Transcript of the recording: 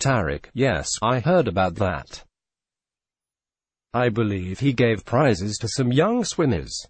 Tarek, yes, I heard about that. I believe he gave prizes to some young swimmers.